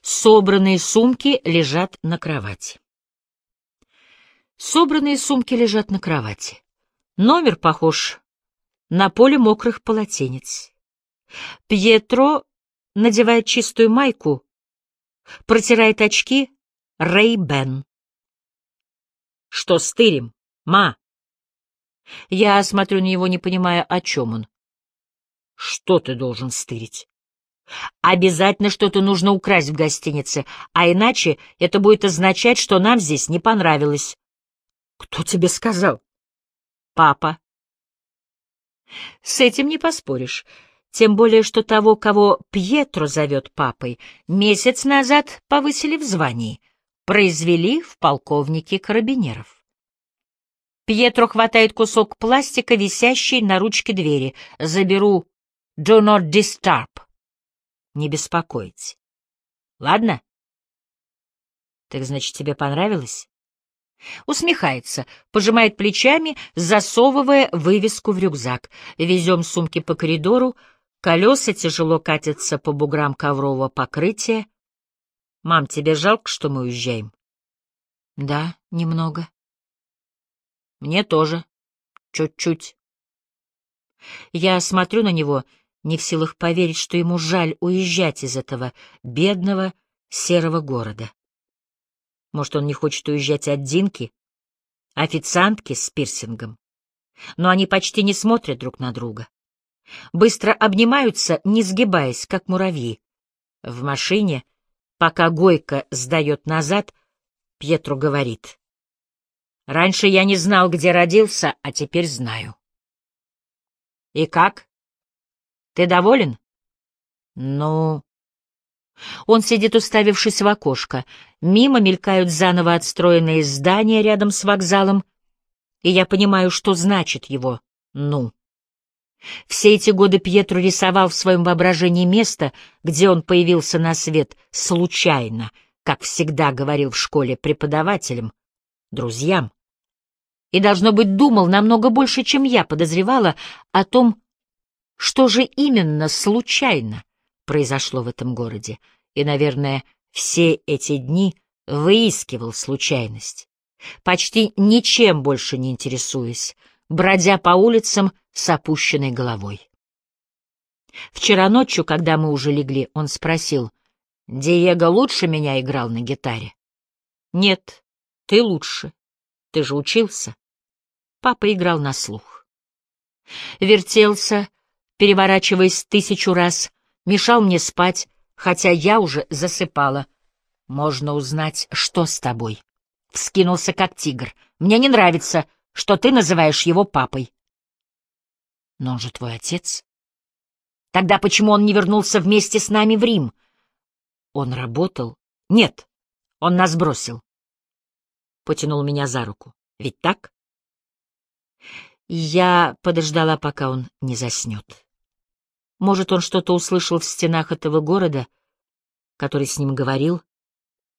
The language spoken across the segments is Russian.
Собранные сумки лежат на кровати. Собранные сумки лежат на кровати. Номер похож на поле мокрых полотенец. Пьетро надевает чистую майку, протирает очки Рэй Бен. Что стырим, ма? Я смотрю на него, не понимая, о чем он. Что ты должен стырить? Обязательно что-то нужно украсть в гостинице, а иначе это будет означать, что нам здесь не понравилось. Кто тебе сказал? Папа. С этим не поспоришь. Тем более, что того, кого Пьетро зовет папой, месяц назад повысили в звании, произвели в полковнике карабинеров. Пьетро хватает кусок пластика, висящий на ручке двери. Заберу «Do not disturb». Не беспокоить. Ладно? Так значит, тебе понравилось? Усмехается, пожимает плечами, засовывая вывеску в рюкзак. Везем сумки по коридору, колеса тяжело катятся по буграм коврового покрытия. Мам, тебе жалко, что мы уезжаем? Да, немного. Мне тоже. Чуть-чуть. Я смотрю на него, не в силах поверить, что ему жаль уезжать из этого бедного серого города. Может, он не хочет уезжать от Динки, официантки с пирсингом. Но они почти не смотрят друг на друга. Быстро обнимаются, не сгибаясь, как муравьи. В машине, пока Гойка сдает назад, Пьетро говорит. «Раньше я не знал, где родился, а теперь знаю». «И как? Ты доволен?» «Ну...» Он сидит, уставившись в окошко. Мимо мелькают заново отстроенные здания рядом с вокзалом, и я понимаю, что значит его «ну». Все эти годы Пьетро рисовал в своем воображении место, где он появился на свет случайно, как всегда говорил в школе преподавателям, друзьям. И, должно быть, думал намного больше, чем я подозревала о том, что же именно случайно произошло в этом городе, и, наверное, все эти дни выискивал случайность, почти ничем больше не интересуясь, бродя по улицам с опущенной головой. Вчера ночью, когда мы уже легли, он спросил, «Диего лучше меня играл на гитаре?» «Нет, ты лучше. Ты же учился». Папа играл на слух. Вертелся, переворачиваясь тысячу раз, мешал мне спать, хотя я уже засыпала. Можно узнать, что с тобой. Вскинулся, как тигр. Мне не нравится, что ты называешь его папой. Но он же твой отец. Тогда почему он не вернулся вместе с нами в Рим? Он работал. Нет, он нас бросил. Потянул меня за руку. Ведь так? Я подождала, пока он не заснет. Может, он что-то услышал в стенах этого города, который с ним говорил,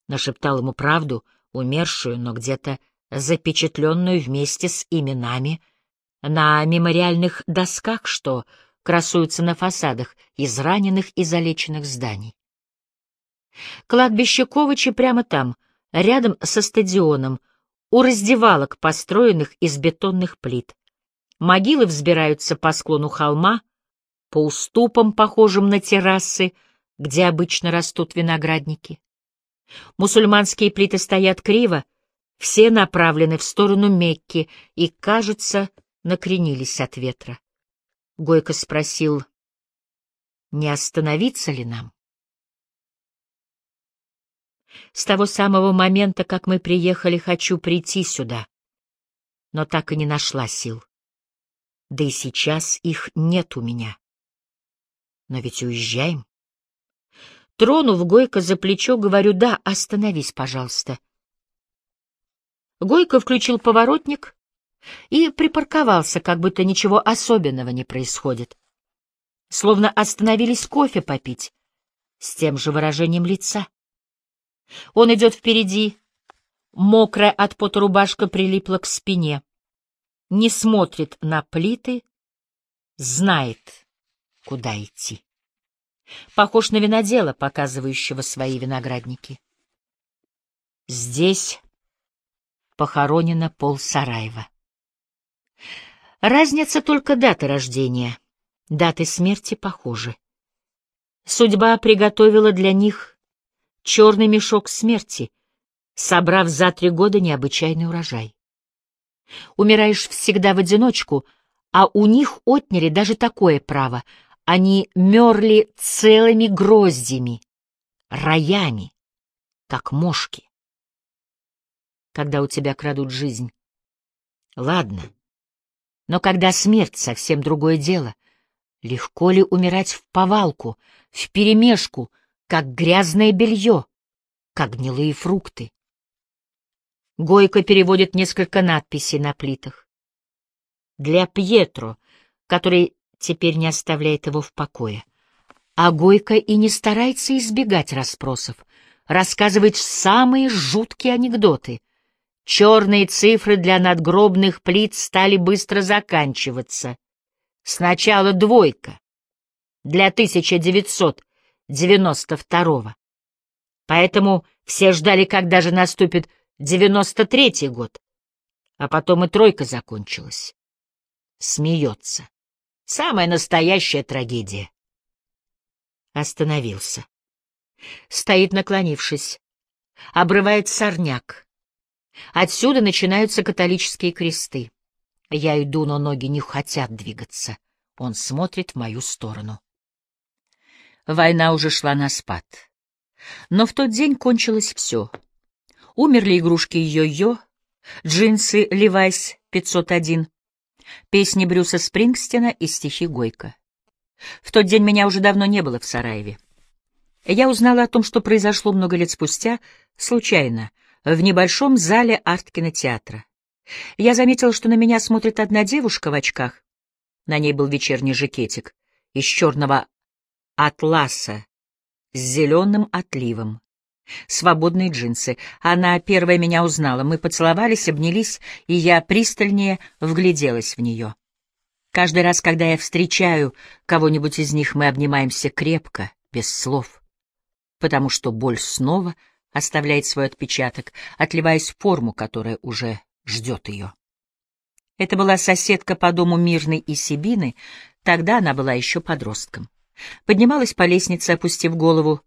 нашептал ему правду, умершую, но где-то запечатленную вместе с именами на мемориальных досках, что красуются на фасадах израненных и залеченных зданий. Кладбище Ковачи прямо там, рядом со стадионом, у раздевалок, построенных из бетонных плит. Могилы взбираются по склону холма, по уступам, похожим на террасы, где обычно растут виноградники. Мусульманские плиты стоят криво, все направлены в сторону Мекки и, кажется, накренились от ветра. Гойко спросил, не остановиться ли нам? С того самого момента, как мы приехали, хочу прийти сюда, но так и не нашла сил. Да и сейчас их нет у меня. Но ведь уезжаем. Тронув Гойко за плечо, говорю, да, остановись, пожалуйста. Гойко включил поворотник и припарковался, как будто ничего особенного не происходит. Словно остановились кофе попить, с тем же выражением лица. Он идет впереди, мокрая от пота рубашка прилипла к спине, не смотрит на плиты, знает, куда идти. Похож на винодела, показывающего свои виноградники. Здесь похоронено пол Сараева. Разница только даты рождения. Даты смерти похожи. Судьба приготовила для них черный мешок смерти, собрав за три года необычайный урожай. Умираешь всегда в одиночку, а у них отняли даже такое право. Они мерли целыми гроздями, роями, как мошки. Когда у тебя крадут жизнь, ладно, но когда смерть — совсем другое дело. Легко ли умирать в повалку, вперемешку, как грязное белье, как гнилые фрукты? Гойко переводит несколько надписей на плитах. Для Пьетро, который теперь не оставляет его в покое. А Гойко и не старается избегать расспросов, рассказывает самые жуткие анекдоты. Черные цифры для надгробных плит стали быстро заканчиваться. Сначала двойка для 1992 -го. Поэтому все ждали, когда же наступит Девяносто третий год. А потом и тройка закончилась. Смеется. Самая настоящая трагедия. Остановился. Стоит, наклонившись. Обрывает сорняк. Отсюда начинаются католические кресты. Я иду, но ноги не хотят двигаться. Он смотрит в мою сторону. Война уже шла на спад. Но в тот день кончилось все — Умерли игрушки Йо-Йо, джинсы Левайс 501, песни Брюса Спрингстина и стихи Гойко. В тот день меня уже давно не было в Сараеве. Я узнала о том, что произошло много лет спустя, случайно, в небольшом зале арт-кинотеатра. Я заметила, что на меня смотрит одна девушка в очках. На ней был вечерний жакетик из черного атласа с зеленым отливом. Свободные джинсы. Она первая меня узнала. Мы поцеловались, обнялись, и я пристальнее вгляделась в нее. Каждый раз, когда я встречаю кого-нибудь из них, мы обнимаемся крепко, без слов. Потому что боль снова оставляет свой отпечаток, отливаясь в форму, которая уже ждет ее. Это была соседка по дому Мирной и Сибины, тогда она была еще подростком. Поднималась по лестнице, опустив голову,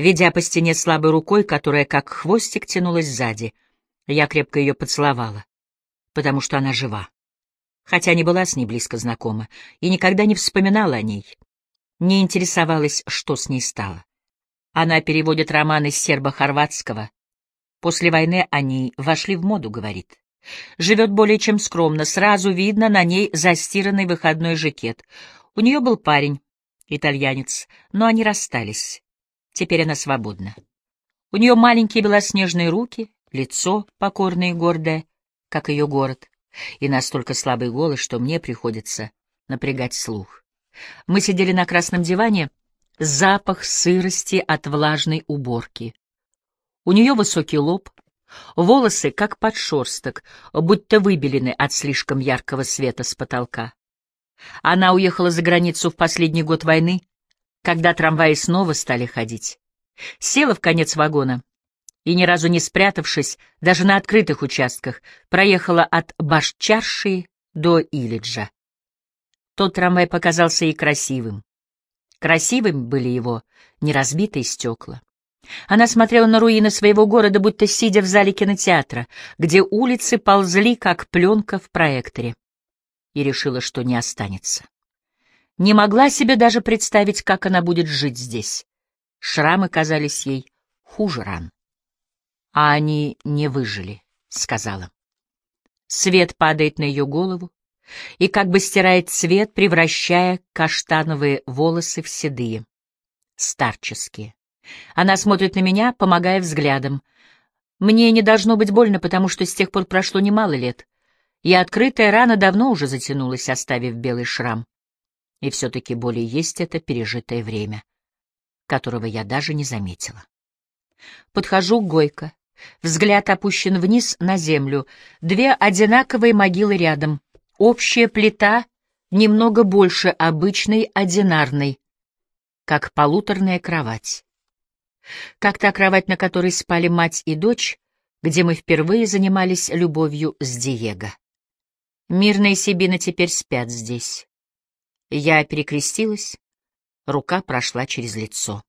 ведя по стене слабой рукой, которая как хвостик тянулась сзади. Я крепко ее поцеловала, потому что она жива. Хотя не была с ней близко знакома и никогда не вспоминала о ней. Не интересовалась, что с ней стало. Она переводит романы сербо-хорватского. После войны они вошли в моду, говорит. Живет более чем скромно, сразу видно на ней застиранный выходной жакет. У нее был парень, итальянец, но они расстались. Теперь она свободна. У нее маленькие белоснежные руки, лицо покорное и гордое, как ее город, и настолько слабый голос, что мне приходится напрягать слух. Мы сидели на красном диване, запах сырости от влажной уборки. У нее высокий лоб, волосы, как подшерсток, будто выбелены от слишком яркого света с потолка. Она уехала за границу в последний год войны, когда трамваи снова стали ходить. Села в конец вагона и, ни разу не спрятавшись, даже на открытых участках, проехала от Башчарши до Илиджа. Тот трамвай показался ей красивым. Красивым были его неразбитые стекла. Она смотрела на руины своего города, будто сидя в зале кинотеатра, где улицы ползли, как пленка в проекторе, и решила, что не останется. Не могла себе даже представить, как она будет жить здесь. Шрамы казались ей хуже ран. А они не выжили, — сказала. Свет падает на ее голову и как бы стирает цвет, превращая каштановые волосы в седые, старческие. Она смотрит на меня, помогая взглядом. Мне не должно быть больно, потому что с тех пор прошло немало лет, и открытая рана давно уже затянулась, оставив белый шрам. И все-таки более есть это пережитое время, которого я даже не заметила. Подхожу к Гойко. Взгляд опущен вниз на землю. Две одинаковые могилы рядом. Общая плита немного больше обычной одинарной. как полуторная кровать. Как та кровать, на которой спали мать и дочь, где мы впервые занимались любовью с Диего. Мирная Сибина теперь спят здесь. Я перекрестилась, рука прошла через лицо.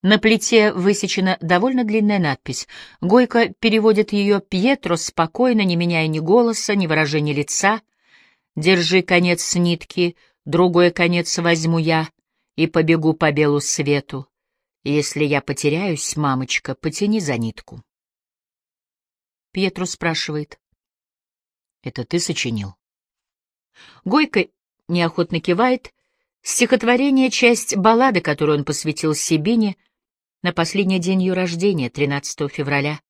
На плите высечена довольно длинная надпись. Гойко переводит ее Пьетро спокойно, не меняя ни голоса, ни выражения лица. «Держи конец нитки, другой конец возьму я и побегу по белу свету. Если я потеряюсь, мамочка, потяни за нитку». Пьетро спрашивает. «Это ты сочинил?» Гойко неохотно кивает. Стихотворение — часть баллады, которую он посвятил Сибине — на последний день ее рождения, 13 февраля.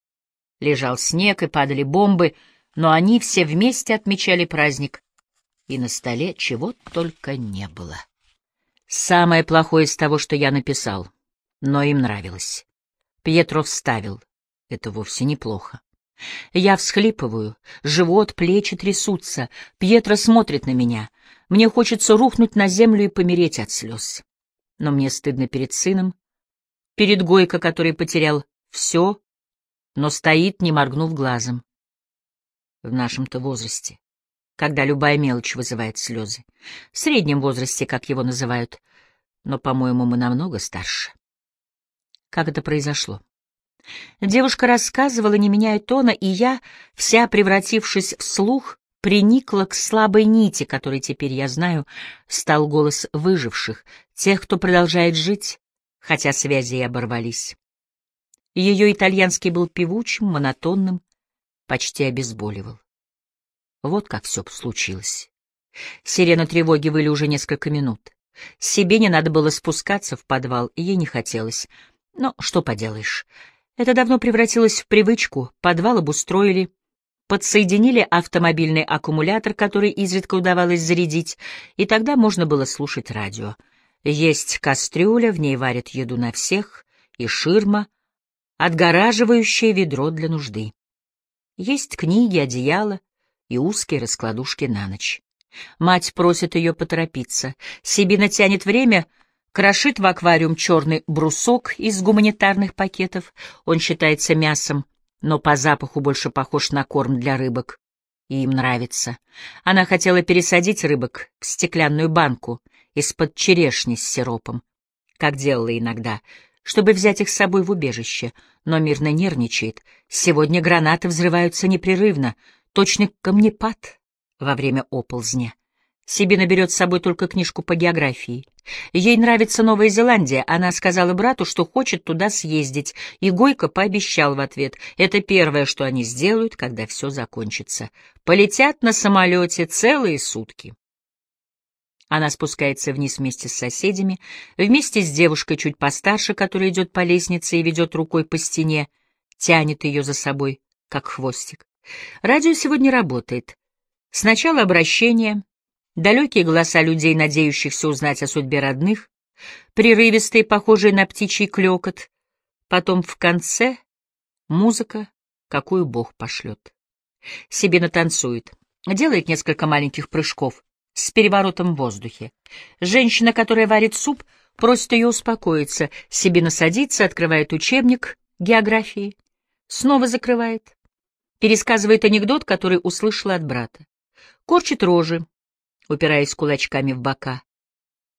Лежал снег и падали бомбы, но они все вместе отмечали праздник, и на столе чего только не было. Самое плохое из того, что я написал, но им нравилось. Пьетро вставил. Это вовсе неплохо. Я всхлипываю, живот, плечи трясутся. Пьетро смотрит на меня. Мне хочется рухнуть на землю и помереть от слез. Но мне стыдно перед сыном, перед Гойко, который потерял все, но стоит, не моргнув глазом. В нашем-то возрасте, когда любая мелочь вызывает слезы. В среднем возрасте, как его называют, но, по-моему, мы намного старше. Как это произошло? Девушка рассказывала, не меняя тона, и я, вся превратившись в слух, приникла к слабой нити, которой теперь, я знаю, стал голос выживших, тех, кто продолжает жить, хотя связи и оборвались. Ее итальянский был певучим, монотонным, почти обезболивал. Вот как все случилось. Сирена тревоги выли уже несколько минут. Себе не надо было спускаться в подвал, и ей не хотелось. Но что поделаешь. Это давно превратилось в привычку. Подвал обустроили, подсоединили автомобильный аккумулятор, который изредка удавалось зарядить, и тогда можно было слушать радио. Есть кастрюля, в ней варят еду на всех, и ширма, отгораживающее ведро для нужды. Есть книги, одеяло и узкие раскладушки на ночь. Мать просит ее поторопиться. Сибина тянет время, крошит в аквариум черный брусок из гуманитарных пакетов. Он считается мясом, но по запаху больше похож на корм для рыбок. И им нравится. Она хотела пересадить рыбок в стеклянную банку — из-под черешни с сиропом, как делала иногда, чтобы взять их с собой в убежище, но мирно нервничает. Сегодня гранаты взрываются непрерывно, точно камнепад во время оползня. Себе берет с собой только книжку по географии. Ей нравится Новая Зеландия, она сказала брату, что хочет туда съездить, и Гойко пообещал в ответ, это первое, что они сделают, когда все закончится. Полетят на самолете целые сутки. Она спускается вниз вместе с соседями, вместе с девушкой чуть постарше, которая идет по лестнице и ведет рукой по стене, тянет ее за собой, как хвостик. Радио сегодня работает. Сначала обращение, далекие голоса людей, надеющихся узнать о судьбе родных, прерывистые, похожие на птичий клекот, потом в конце музыка, какую Бог пошлет. Себе танцует, делает несколько маленьких прыжков, с переворотом в воздухе. Женщина, которая варит суп, просит ее успокоиться. Себе насадиться, открывает учебник географии, снова закрывает. Пересказывает анекдот, который услышала от брата. Корчит рожи, упираясь кулачками в бока.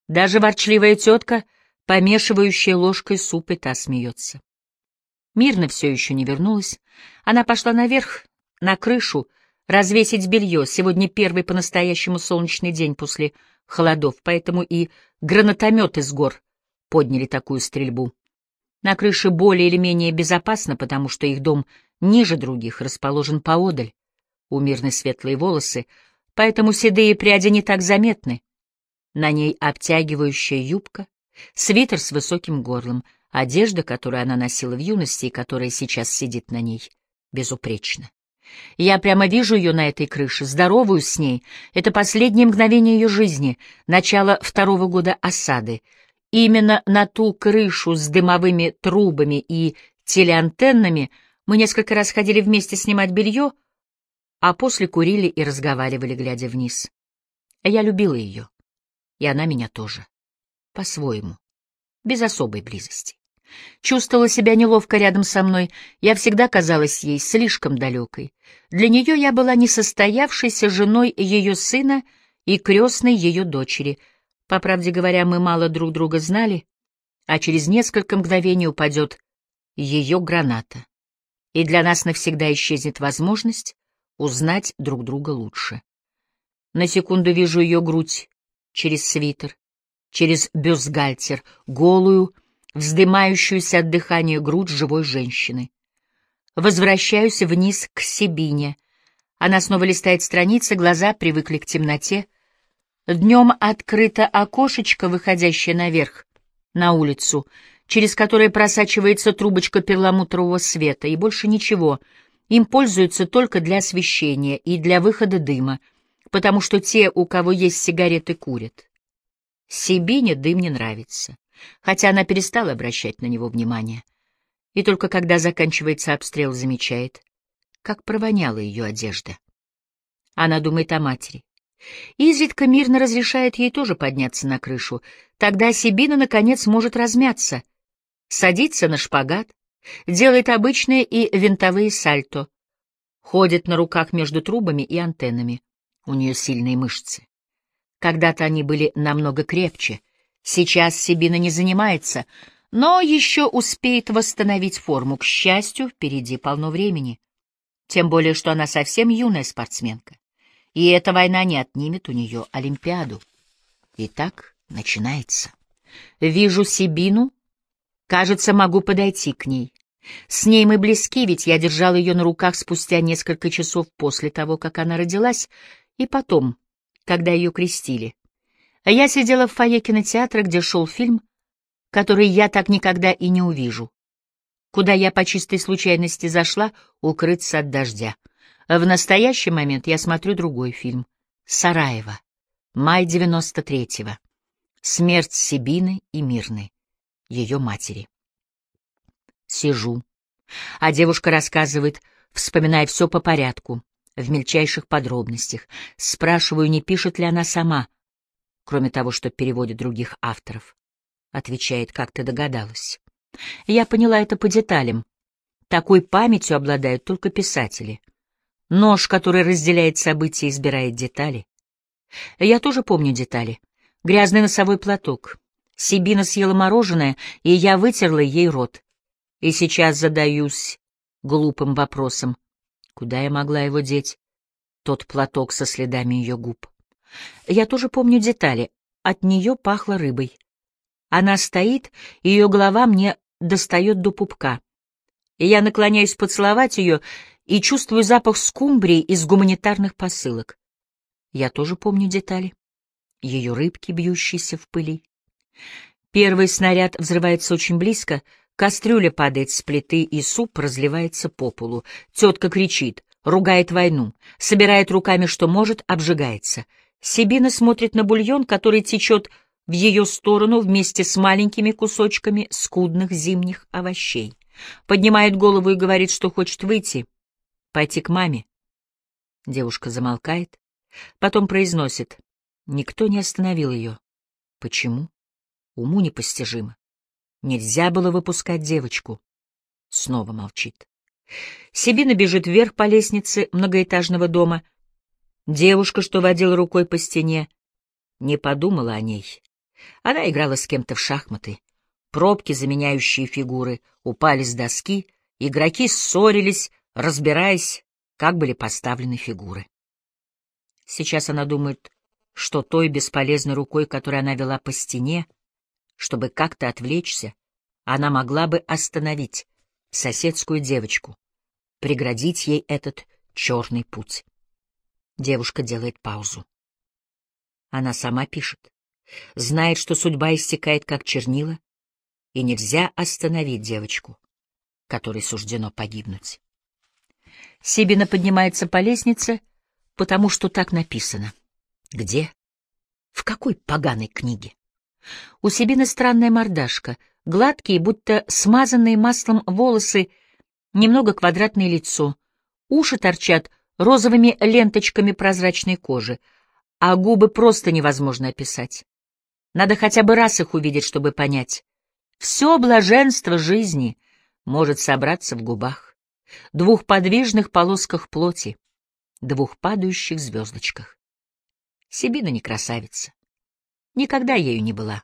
Даже ворчливая тетка, помешивающая ложкой суп, и та смеется. Мирно все еще не вернулась. Она пошла наверх, на крышу, развесить белье. Сегодня первый по-настоящему солнечный день после холодов, поэтому и гранатометы с гор подняли такую стрельбу. На крыше более или менее безопасно, потому что их дом ниже других, расположен поодаль. У мирной светлые волосы, поэтому седые пряди не так заметны. На ней обтягивающая юбка, свитер с высоким горлом, одежда, которую она носила в юности и которая сейчас сидит на ней, безупречна. Я прямо вижу ее на этой крыше, здоровую с ней. Это последнее мгновение ее жизни, начало второго года осады. Именно на ту крышу с дымовыми трубами и телеантеннами мы несколько раз ходили вместе снимать белье, а после курили и разговаривали, глядя вниз. Я любила ее, и она меня тоже, по-своему. без особой близости. Чувствовала себя неловко рядом со мной, я всегда казалась ей слишком далекой. Для нее я была несостоявшейся женой ее сына и крестной ее дочери. По правде говоря, мы мало друг друга знали, а через несколько мгновений упадет ее граната, и для нас навсегда исчезнет возможность узнать друг друга лучше. На секунду вижу ее грудь через свитер, через бюстгальтер, голую, вздымающуюся от дыхания грудь живой женщины. Возвращаюсь вниз к Себине. Она снова листает страницы, глаза привыкли к темноте. Днем открыто окошечко, выходящее наверх, на улицу, через которое просачивается трубочка перламутрового света, и больше ничего. Им пользуются только для освещения и для выхода дыма, потому что те, у кого есть сигареты, курят. Себине дым не нравится хотя она перестала обращать на него внимание. И только когда заканчивается обстрел, замечает, как провоняла ее одежда. Она думает о матери. Изредка мирно разрешает ей тоже подняться на крышу. Тогда Сибина, наконец, может размяться. Садится на шпагат, делает обычные и винтовые сальто. Ходит на руках между трубами и антеннами. У нее сильные мышцы. Когда-то они были намного крепче — Сейчас Сибина не занимается, но еще успеет восстановить форму. К счастью, впереди полно времени. Тем более, что она совсем юная спортсменка. И эта война не отнимет у нее Олимпиаду. Итак, начинается. Вижу Сибину. Кажется, могу подойти к ней. С ней мы близки, ведь я держал ее на руках спустя несколько часов после того, как она родилась, и потом, когда ее крестили. А я сидела в фойе кинотеатра, где шел фильм, который я так никогда и не увижу. Куда я по чистой случайности зашла, укрыться от дождя. В настоящий момент я смотрю другой фильм. «Сараево», май 93-го. Смерть Сибины и Мирны, ее матери. Сижу, а девушка рассказывает, вспоминая все по порядку, в мельчайших подробностях. Спрашиваю, не пишет ли она сама, кроме того, что переводит других авторов. Отвечает, как ты догадалась. Я поняла это по деталям. Такой памятью обладают только писатели. Нож, который разделяет события, избирает детали. Я тоже помню детали. Грязный носовой платок. Сибина съела мороженое, и я вытерла ей рот. И сейчас задаюсь глупым вопросом. Куда я могла его деть? Тот платок со следами ее губ. Я тоже помню детали. От нее пахло рыбой. Она стоит, и ее голова мне достает до пупка. И я наклоняюсь поцеловать ее и чувствую запах скумбрии из гуманитарных посылок. Я тоже помню детали. Ее рыбки, бьющиеся в пыли. Первый снаряд взрывается очень близко, кастрюля падает с плиты, и суп разливается по полу. Тетка кричит, ругает войну, собирает руками, что может, обжигается — Сибина смотрит на бульон, который течет в ее сторону вместе с маленькими кусочками скудных зимних овощей. Поднимает голову и говорит, что хочет выйти, пойти к маме. Девушка замолкает, потом произносит. Никто не остановил ее. Почему? Уму непостижимо. Нельзя было выпускать девочку. Снова молчит. Сибина бежит вверх по лестнице многоэтажного дома — Девушка, что водила рукой по стене, не подумала о ней. Она играла с кем-то в шахматы. Пробки, заменяющие фигуры, упали с доски, игроки ссорились, разбираясь, как были поставлены фигуры. Сейчас она думает, что той бесполезной рукой, которой она вела по стене, чтобы как-то отвлечься, она могла бы остановить соседскую девочку, преградить ей этот черный путь. Девушка делает паузу. Она сама пишет. Знает, что судьба истекает как чернила, и нельзя остановить девочку, которой суждено погибнуть. Сибина поднимается по лестнице, потому что так написано. Где? В какой поганой книге? У Сибины странная мордашка, гладкие, будто смазанные маслом волосы, немного квадратное лицо, уши торчат розовыми ленточками прозрачной кожи, а губы просто невозможно описать. Надо хотя бы раз их увидеть, чтобы понять. Все блаженство жизни может собраться в губах, двух подвижных полосках плоти, двух падающих звездочках. Сибина не красавица. Никогда ею не была.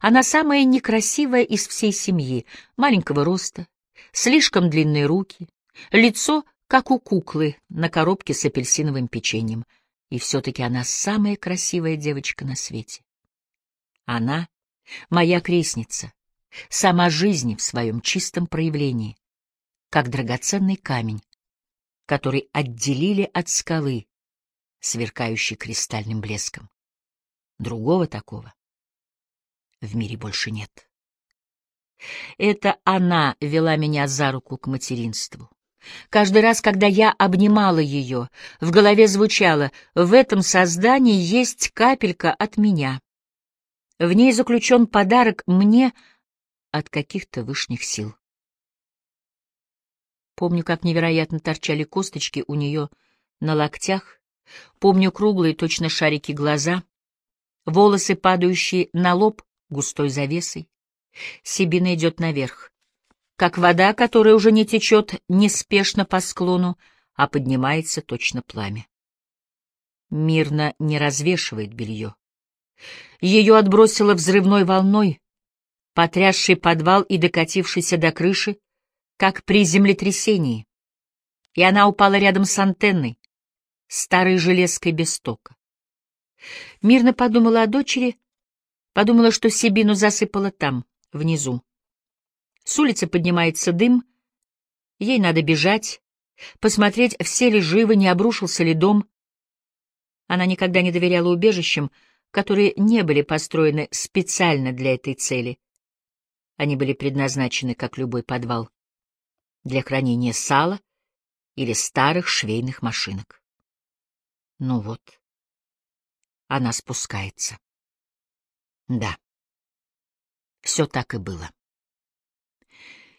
Она самая некрасивая из всей семьи, маленького роста, слишком длинные руки, лицо, как у куклы на коробке с апельсиновым печеньем. И все-таки она самая красивая девочка на свете. Она — моя крестница, сама жизнь в своем чистом проявлении, как драгоценный камень, который отделили от скалы, сверкающий кристальным блеском. Другого такого в мире больше нет. Это она вела меня за руку к материнству. Каждый раз, когда я обнимала ее, в голове звучало «В этом создании есть капелька от меня». В ней заключен подарок мне от каких-то вышних сил. Помню, как невероятно торчали косточки у нее на локтях, помню круглые, точно шарики глаза, волосы, падающие на лоб густой завесой. Сибина идет наверх, как вода, которая уже не течет неспешно по склону, а поднимается точно пламя. Мирно не развешивает белье. Ее отбросило взрывной волной, потрясший подвал и докатившийся до крыши, как при землетрясении, и она упала рядом с антенной, старой железкой без тока. Мирно подумала о дочери, подумала, что Сибину засыпала там, внизу. С улицы поднимается дым, ей надо бежать, посмотреть, все ли живы, не обрушился ли дом. Она никогда не доверяла убежищам, которые не были построены специально для этой цели. Они были предназначены, как любой подвал, для хранения сала или старых швейных машинок. Ну вот, она спускается. Да, все так и было.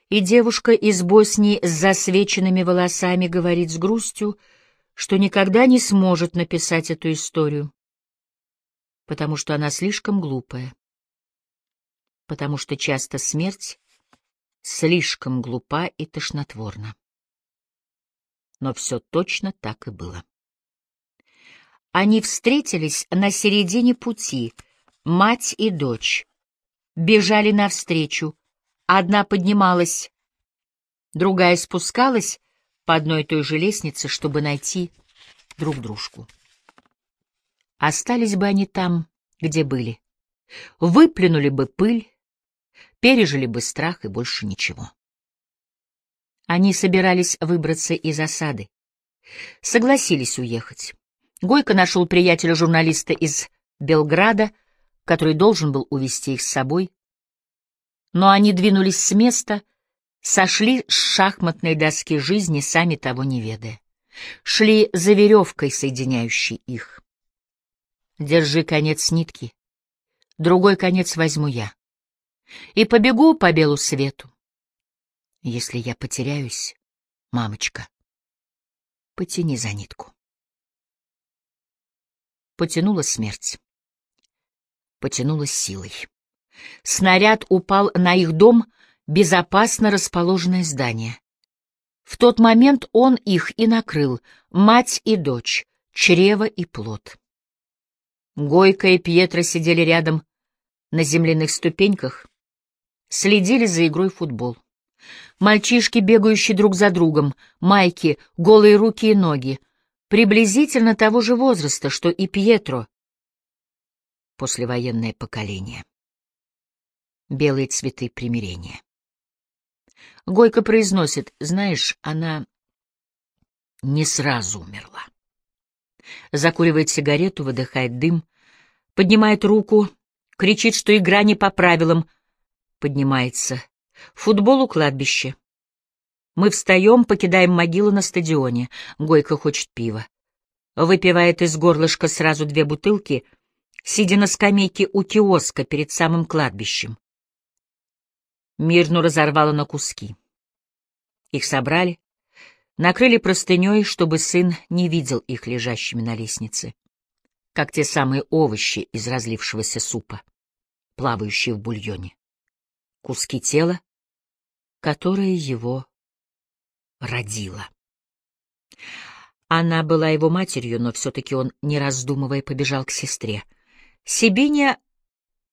И девушка из Боснии с засвеченными волосами говорит с грустью, что никогда не сможет написать эту историю потому что она слишком глупая, потому что часто смерть слишком глупа и тошнотворна. Но все точно так и было. Они встретились на середине пути, мать и дочь, бежали навстречу, одна поднималась, другая спускалась по одной и той же лестнице, чтобы найти друг дружку. Остались бы они там, где были. Выплюнули бы пыль, пережили бы страх и больше ничего. Они собирались выбраться из осады. Согласились уехать. Гойко нашел приятеля-журналиста из Белграда, который должен был увезти их с собой. Но они двинулись с места, сошли с шахматной доски жизни, сами того не ведая. Шли за веревкой, соединяющей их. Держи конец нитки. Другой конец возьму я. И побегу по белу свету. Если я потеряюсь, мамочка, потяни за нитку. Потянула смерть. Потянула силой. Снаряд упал на их дом, безопасно расположенное здание. В тот момент он их и накрыл, мать и дочь, чрево и плод. Гойка и Пьетро сидели рядом на земляных ступеньках, следили за игрой в футбол. Мальчишки, бегающие друг за другом, майки, голые руки и ноги, приблизительно того же возраста, что и Пьетро. Послевоенное поколение. Белые цветы примирения. Гойка произносит, знаешь, она не сразу умерла. Закуривает сигарету, выдыхает дым, поднимает руку, кричит, что игра не по правилам. Поднимается. Футбол у кладбища. Мы встаем, покидаем могилу на стадионе. Гойка хочет пива. Выпивает из горлышка сразу две бутылки, сидя на скамейке у киоска перед самым кладбищем. Мирну разорвало на куски. Их собрали, накрыли простыней, чтобы сын не видел их лежащими на лестнице, как те самые овощи из разлившегося супа, плавающие в бульоне. куски тела, которое его родило. Она была его матерью, но все-таки он, не раздумывая, побежал к сестре. Сибиня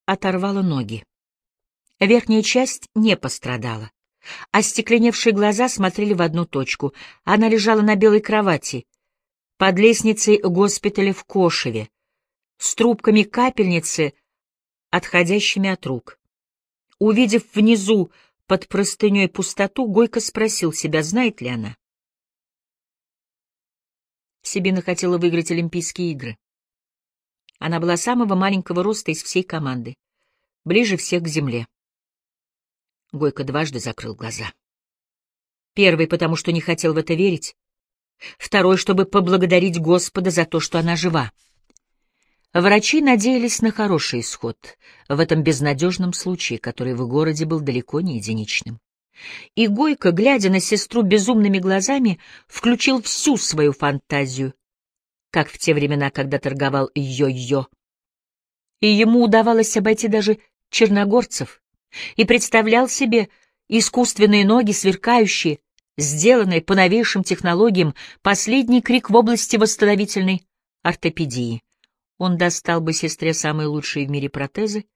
оторвала ноги. Верхняя часть не пострадала. Остекленевшие глаза смотрели в одну точку. Она лежала на белой кровати, под лестницей госпиталя в Кошеве, с трубками капельницы, отходящими от рук. Увидев внизу под простыней пустоту, Гойко спросил себя, знает ли она. Сибина хотела выиграть Олимпийские игры. Она была самого маленького роста из всей команды, ближе всех к земле. Гойко дважды закрыл глаза. Первый, потому что не хотел в это верить. Второй, чтобы поблагодарить Господа за то, что она жива. Врачи надеялись на хороший исход в этом безнадежном случае, который в городе был далеко не единичным. И Гойко, глядя на сестру безумными глазами, включил всю свою фантазию, как в те времена, когда торговал йо-йо. И ему удавалось обойти даже черногорцев, и представлял себе искусственные ноги, сверкающие, сделанные по новейшим технологиям, последний крик в области восстановительной ортопедии. Он достал бы сестре самые лучшие в мире протезы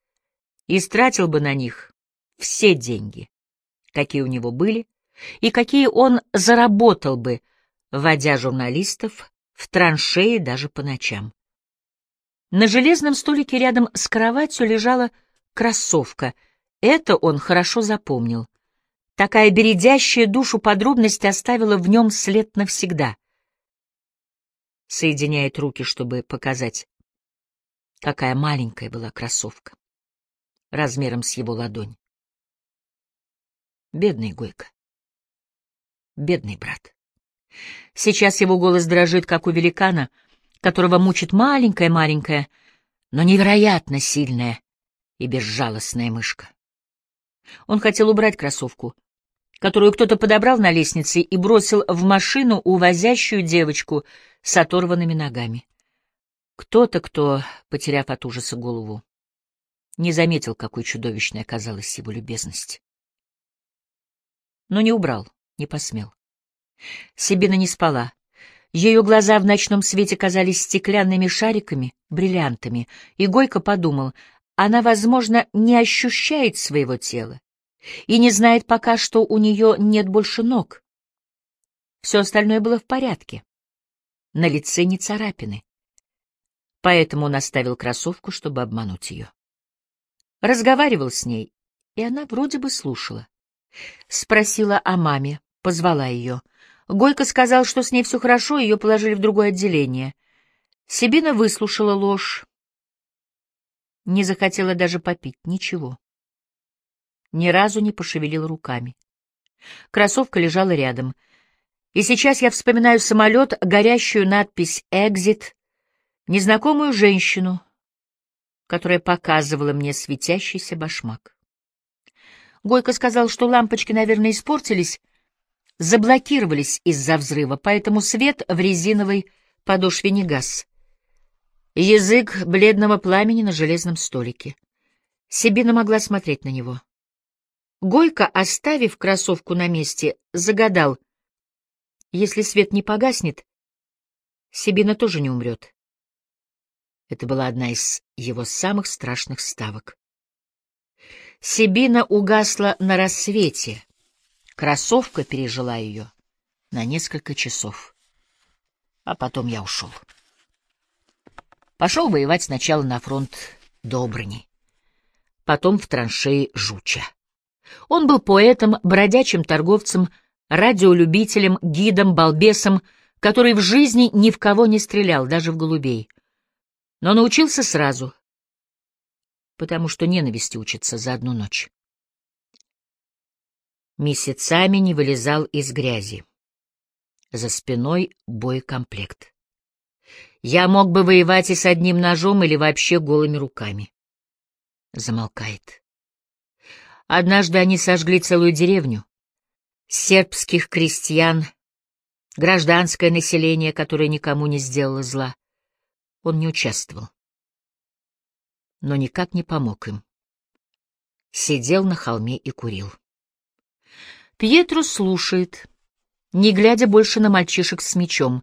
и стратил бы на них все деньги, какие у него были, и какие он заработал бы, водя журналистов в траншеи даже по ночам. На железном столике рядом с кроватью лежала кроссовка — это он хорошо запомнил. Такая бередящая душу подробность оставила в нем след навсегда. Соединяет руки, чтобы показать, какая маленькая была кроссовка, размером с его ладонь. Бедный Гойко. Бедный брат. Сейчас его голос дрожит, как у великана, которого мучит маленькая-маленькая, но невероятно сильная и безжалостная мышка. Он хотел убрать кроссовку, которую кто-то подобрал на лестнице и бросил в машину увозящую девочку с оторванными ногами. Кто-то, кто, потеряв от ужаса голову, не заметил, какой чудовищной оказалась его любезность. Но не убрал, не посмел. Сибина не спала. Ее глаза в ночном свете казались стеклянными шариками, бриллиантами, и Гойко подумал, она, возможно, не ощущает своего тела и не знает пока, что у нее нет больше ног. Все остальное было в порядке. На лице не царапины. Поэтому он оставил кроссовку, чтобы обмануть ее. Разговаривал с ней, и она вроде бы слушала. Спросила о маме, позвала ее. Гойко сказал, что с ней все хорошо, ее положили в другое отделение. Сибина выслушала ложь, не захотела даже попить, ничего. Ни разу не пошевелила руками. Кроссовка лежала рядом. И сейчас я вспоминаю самолет, горящую надпись «Экзит», незнакомую женщину, которая показывала мне светящийся башмак. Гойко сказал, что лампочки, наверное, испортились, заблокировались из-за взрыва, поэтому свет в резиновой подошве не гас. Язык бледного пламени на железном столике. Сибина могла смотреть на него. Гойко, оставив кроссовку на месте, загадал. Если свет не погаснет, Сибина тоже не умрет. Это была одна из его самых страшных ставок. Сибина угасла на рассвете. Кроссовка пережила ее на несколько часов. А потом я ушел. Пошел воевать сначала на фронт Добрыни, потом в траншеи Жуча. Он был поэтом, бродячим торговцем, радиолюбителем, гидом, балбесом, который в жизни ни в кого не стрелял, даже в голубей. Но научился сразу, потому что ненависти учится за одну ночь. Месяцами не вылезал из грязи. За спиной боекомплект. Я мог бы воевать и с одним ножом или вообще голыми руками. Замолкает. Однажды они сожгли целую деревню. Сербских крестьян, гражданское население, которое никому не сделало зла. Он не участвовал. Но никак не помог им. сидел на холме и курил. Пьетро слушает, не глядя больше на мальчишек с мечом,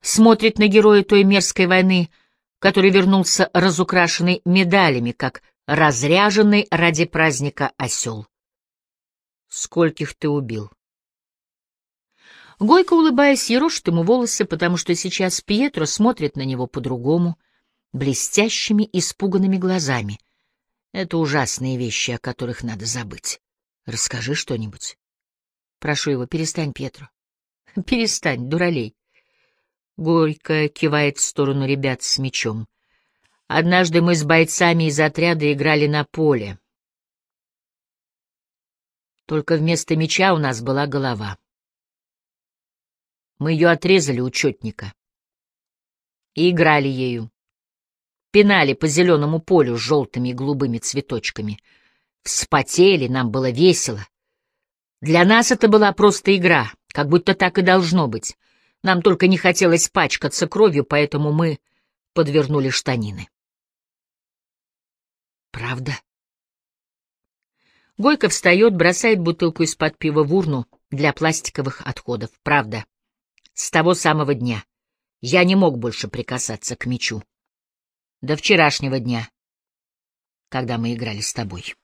смотрит на героя той мерзкой войны, который вернулся разукрашенный медалями, как разряженный ради праздника осел. Скольких ты убил? Гойко, улыбаясь, ерошит ему волосы, потому что сейчас Пьетро смотрит на него по-другому, блестящими, испуганными глазами. Это ужасные вещи, о которых надо забыть. Расскажи что-нибудь. Прошу его, перестань, Пьетро. Перестань, дуралей. Горько кивает в сторону ребят с мечом. Однажды мы с бойцами из отряда играли на поле. Только вместо меча у нас была голова. Мы ее отрезали у четника и играли ею. Пинали по зеленому полю с желтыми и голубыми цветочками. Вспотели, нам было весело. Для нас это была просто игра, как будто так и должно быть. Нам только не хотелось пачкаться кровью, поэтому мы подвернули штанины. Правда? Гойко встает, бросает бутылку из-под пива в урну для пластиковых отходов. Правда. С того самого дня я не мог больше прикасаться к мечу. До вчерашнего дня, когда мы играли с тобой.